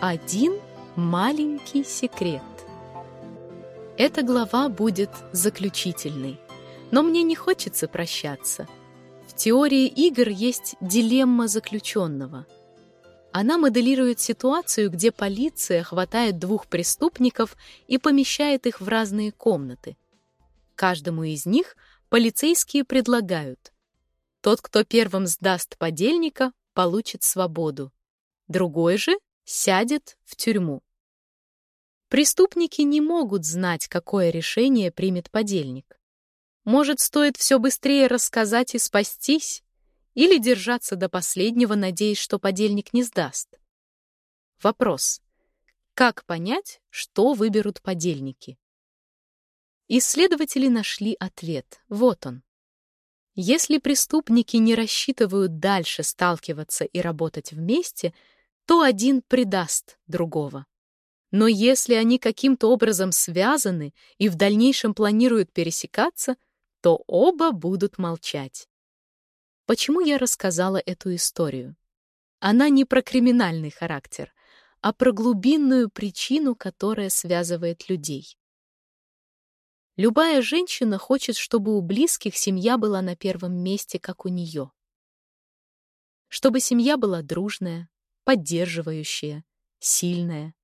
Один маленький секрет. Эта глава будет заключительной, но мне не хочется прощаться. В теории игр есть дилемма заключенного. Она моделирует ситуацию, где полиция хватает двух преступников и помещает их в разные комнаты. Каждому из них полицейские предлагают. Тот, кто первым сдаст подельника, получит свободу. Другой же сядет в тюрьму. Преступники не могут знать, какое решение примет подельник. Может, стоит все быстрее рассказать и спастись, или держаться до последнего, надеясь, что подельник не сдаст. Вопрос. Как понять, что выберут подельники? Исследователи нашли ответ. Вот он. Если преступники не рассчитывают дальше сталкиваться и работать вместе, то один предаст другого. Но если они каким-то образом связаны и в дальнейшем планируют пересекаться, то оба будут молчать. Почему я рассказала эту историю? Она не про криминальный характер, а про глубинную причину, которая связывает людей. Любая женщина хочет, чтобы у близких семья была на первом месте, как у нее. Чтобы семья была дружная, поддерживающая, сильная.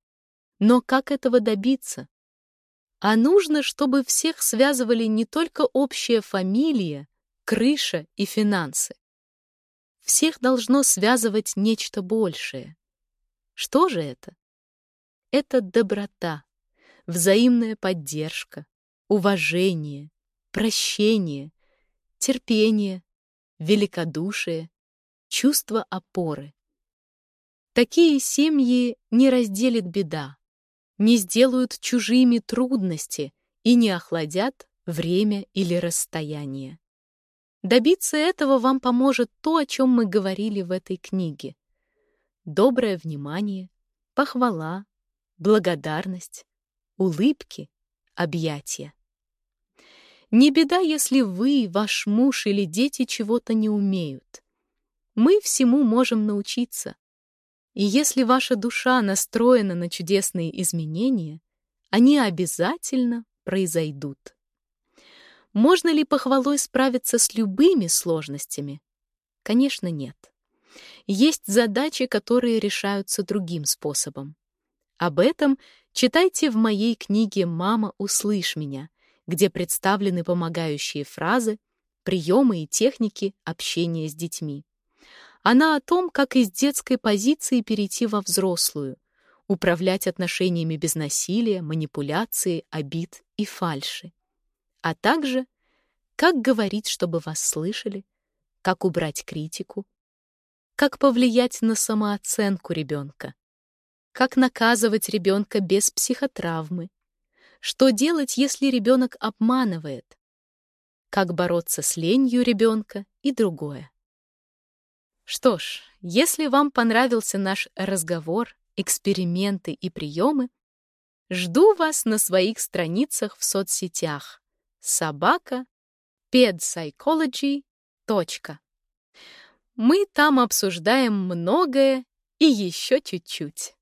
Но как этого добиться? А нужно, чтобы всех связывали не только общая фамилия, крыша и финансы. Всех должно связывать нечто большее. Что же это? Это доброта, взаимная поддержка, уважение, прощение, терпение, великодушие, чувство опоры. Такие семьи не разделит беда, не сделают чужими трудности и не охладят время или расстояние. Добиться этого вам поможет то, о чем мы говорили в этой книге. Доброе внимание, похвала, благодарность, улыбки, объятия. Не беда, если вы, ваш муж или дети чего-то не умеют. Мы всему можем научиться. И если ваша душа настроена на чудесные изменения, они обязательно произойдут. Можно ли похвалой справиться с любыми сложностями? Конечно, нет. Есть задачи, которые решаются другим способом. Об этом читайте в моей книге «Мама, услышь меня», где представлены помогающие фразы, приемы и техники общения с детьми. Она о том, как из детской позиции перейти во взрослую, управлять отношениями без насилия, манипуляции, обид и фальши. А также, как говорить, чтобы вас слышали, как убрать критику, как повлиять на самооценку ребенка, как наказывать ребенка без психотравмы, что делать, если ребенок обманывает, как бороться с ленью ребенка и другое. Что ж, если вам понравился наш разговор, эксперименты и приемы, жду вас на своих страницах в соцсетях собака pedpsychology. Мы там обсуждаем многое и еще чуть-чуть.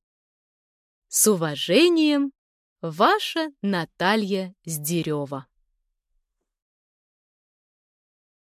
С уважением, ваша Наталья Сдерева.